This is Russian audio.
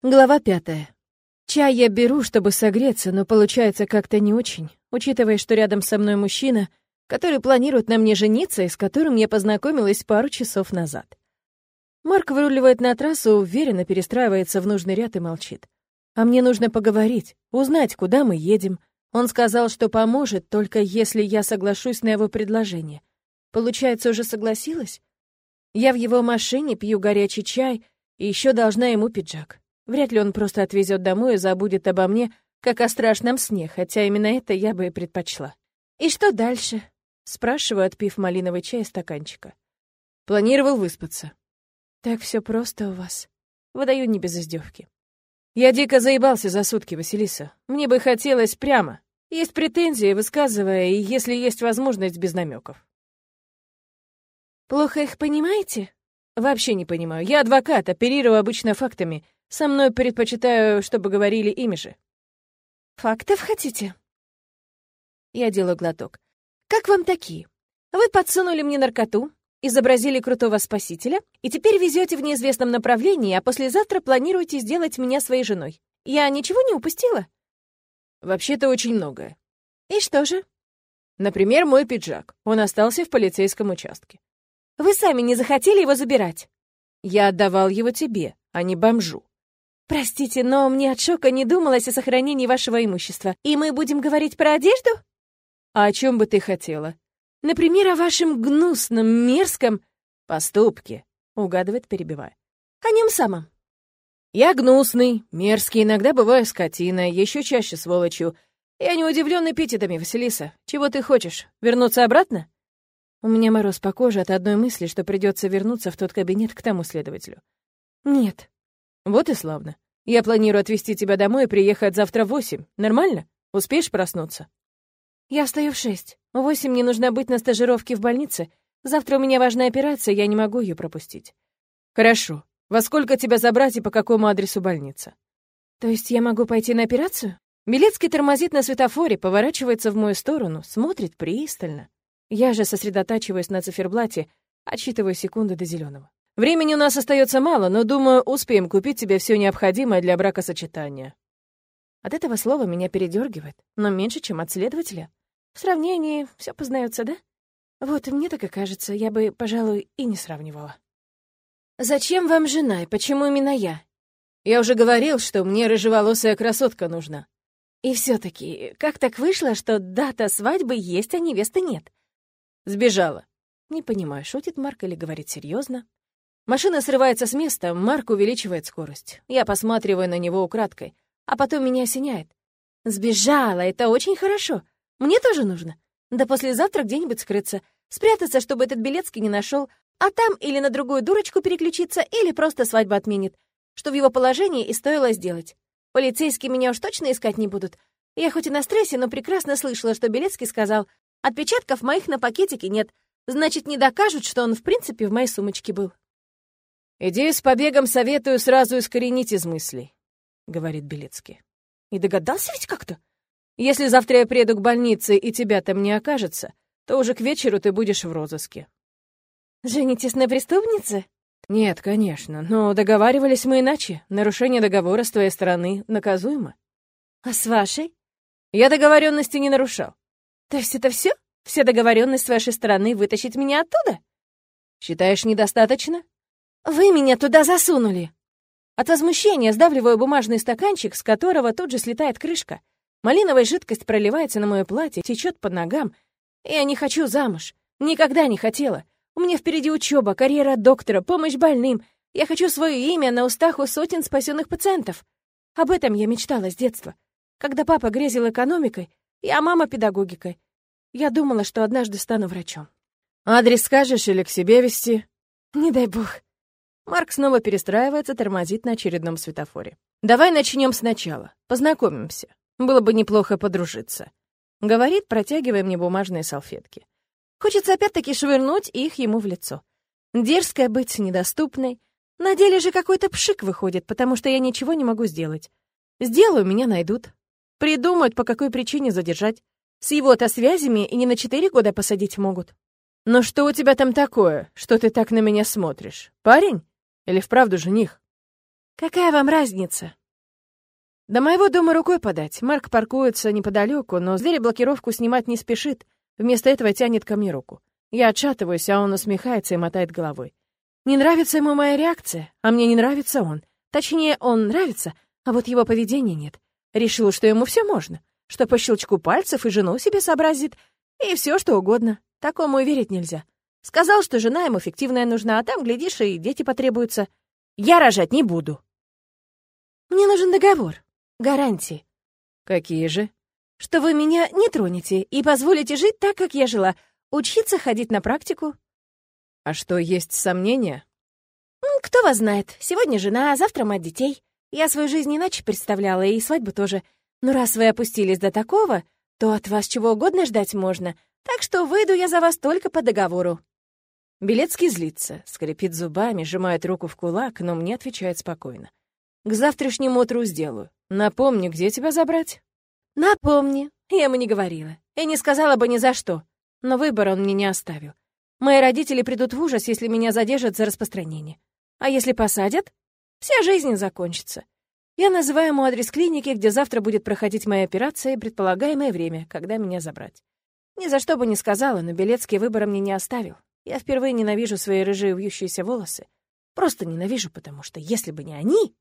Глава пятая. Чай я беру, чтобы согреться, но получается как-то не очень, учитывая, что рядом со мной мужчина, который планирует на мне жениться и с которым я познакомилась пару часов назад. Марк выруливает на трассу, уверенно перестраивается в нужный ряд и молчит. А мне нужно поговорить, узнать, куда мы едем. Он сказал, что поможет, только если я соглашусь на его предложение. Получается, уже согласилась? Я в его машине пью горячий чай и еще должна ему пиджак. Вряд ли он просто отвезет домой и забудет обо мне, как о страшном сне, хотя именно это я бы и предпочла. «И что дальше?» — спрашиваю, отпив малиновый чай из стаканчика. Планировал выспаться. «Так все просто у вас». Выдаю не без издевки. Я дико заебался за сутки, Василиса. Мне бы хотелось прямо. Есть претензии, высказывая, и если есть возможность, без намеков. «Плохо их понимаете?» «Вообще не понимаю. Я адвокат, оперирую обычно фактами — со мной предпочитаю, чтобы говорили ими же. Фактов хотите? Я делаю глоток. Как вам такие? Вы подсунули мне наркоту, изобразили крутого спасителя, и теперь везете в неизвестном направлении, а послезавтра планируете сделать меня своей женой. Я ничего не упустила? Вообще-то очень многое. И что же? Например, мой пиджак. Он остался в полицейском участке. Вы сами не захотели его забирать. Я отдавал его тебе, а не бомжу. «Простите, но мне от шока не думалось о сохранении вашего имущества. И мы будем говорить про одежду?» «А о чем бы ты хотела?» «Например, о вашем гнусном, мерзком...» «Поступке», — угадывает, перебивая. «О нем самом». «Я гнусный, мерзкий, иногда бываю скотиной, еще чаще сволочью. Я не удивлен эпитетами, Василиса. Чего ты хочешь? Вернуться обратно?» У меня мороз по коже от одной мысли, что придется вернуться в тот кабинет к тому следователю. «Нет», вот и славно. Я планирую отвезти тебя домой и приехать завтра в восемь. Нормально? Успеешь проснуться? Я встаю в шесть. В восемь мне нужно быть на стажировке в больнице. Завтра у меня важная операция, я не могу ее пропустить. Хорошо. Во сколько тебя забрать и по какому адресу больница? То есть я могу пойти на операцию? Белецкий тормозит на светофоре, поворачивается в мою сторону, смотрит пристально. Я же сосредотачиваюсь на циферблате, отсчитываю секунды до зеленого. Времени у нас остается мало, но, думаю, успеем купить тебе все необходимое для бракосочетания». От этого слова меня передергивает, но меньше, чем от следователя. В сравнении все познается, да? Вот мне так и кажется, я бы, пожалуй, и не сравнивала. «Зачем вам жена и почему именно я?» «Я уже говорил, что мне рыжеволосая красотка нужна». «И все таки как так вышло, что дата свадьбы есть, а невесты нет?» «Сбежала». Не понимаю, шутит Марк или говорит серьезно. Машина срывается с места, Марк увеличивает скорость. Я посматриваю на него украдкой, а потом меня осеняет. «Сбежала, это очень хорошо. Мне тоже нужно. Да послезавтра где-нибудь скрыться, спрятаться, чтобы этот Белецкий не нашел, а там или на другую дурочку переключиться, или просто свадьбу отменит, что в его положении и стоило сделать. Полицейские меня уж точно искать не будут. Я хоть и на стрессе, но прекрасно слышала, что Белецкий сказал, отпечатков моих на пакетике нет, значит, не докажут, что он в принципе в моей сумочке был. «Идею с побегом советую сразу искоренить из мыслей», — говорит Белецкий. «И догадался ведь как-то?» «Если завтра я приеду к больнице и тебя там не окажется, то уже к вечеру ты будешь в розыске». «Женитесь на преступнице?» «Нет, конечно, но договаривались мы иначе. Нарушение договора с твоей стороны наказуемо». «А с вашей?» «Я договоренности не нарушал». «То есть это все? Вся договоренность с вашей стороны вытащить меня оттуда?» «Считаешь, недостаточно?» «Вы меня туда засунули!» От возмущения сдавливаю бумажный стаканчик, с которого тут же слетает крышка. Малиновая жидкость проливается на мое платье, течет под ногам. Я не хочу замуж. Никогда не хотела. У меня впереди учеба, карьера доктора, помощь больным. Я хочу свое имя на устах у сотен спасенных пациентов. Об этом я мечтала с детства. Когда папа грезил экономикой, я мама педагогикой. Я думала, что однажды стану врачом. «Адрес скажешь или к себе вести?» «Не дай бог». Марк снова перестраивается, тормозит на очередном светофоре. «Давай начнем сначала. Познакомимся. Было бы неплохо подружиться», — говорит, протягивая мне бумажные салфетки. Хочется опять-таки швырнуть их ему в лицо. Дерзкая быть недоступной. На деле же какой-то пшик выходит, потому что я ничего не могу сделать. Сделаю, меня найдут. Придумают, по какой причине задержать. С его-то связями и не на четыре года посадить могут. «Но что у тебя там такое, что ты так на меня смотришь? Парень?» Или вправду жених?» Какая вам разница? До моего дома рукой подать. Марк паркуется неподалеку, но зверь блокировку снимать не спешит. Вместо этого тянет ко мне руку. Я отшатываюсь, а он усмехается и мотает головой. Не нравится ему моя реакция, а мне не нравится он. Точнее, он нравится, а вот его поведения нет. Решил, что ему все можно, что по щелчку пальцев и жену себе сообразит, и все что угодно. Такому и верить нельзя. Сказал, что жена ему фиктивная нужна, а там, глядишь, и дети потребуются. Я рожать не буду. Мне нужен договор, гарантии. Какие же? Что вы меня не тронете и позволите жить так, как я жила, учиться ходить на практику. А что, есть сомнения? Кто вас знает, сегодня жена, а завтра мать детей. Я свою жизнь иначе представляла, и свадьбу тоже. Но раз вы опустились до такого, то от вас чего угодно ждать можно, так что выйду я за вас только по договору». Белецкий злится, скрипит зубами, сжимает руку в кулак, но мне отвечает спокойно. «К завтрашнему утру сделаю. Напомню, где тебя забрать?» «Напомни. Я ему не говорила. И не сказала бы ни за что. Но выбора он мне не оставил. Мои родители придут в ужас, если меня задержат за распространение. А если посадят, вся жизнь закончится. Я называю ему адрес клиники, где завтра будет проходить моя операция и предполагаемое время, когда меня забрать. Ни за что бы не сказала, но Белецкий выбора мне не оставил. Я впервые ненавижу свои рыжие вьющиеся волосы. Просто ненавижу, потому что если бы не они,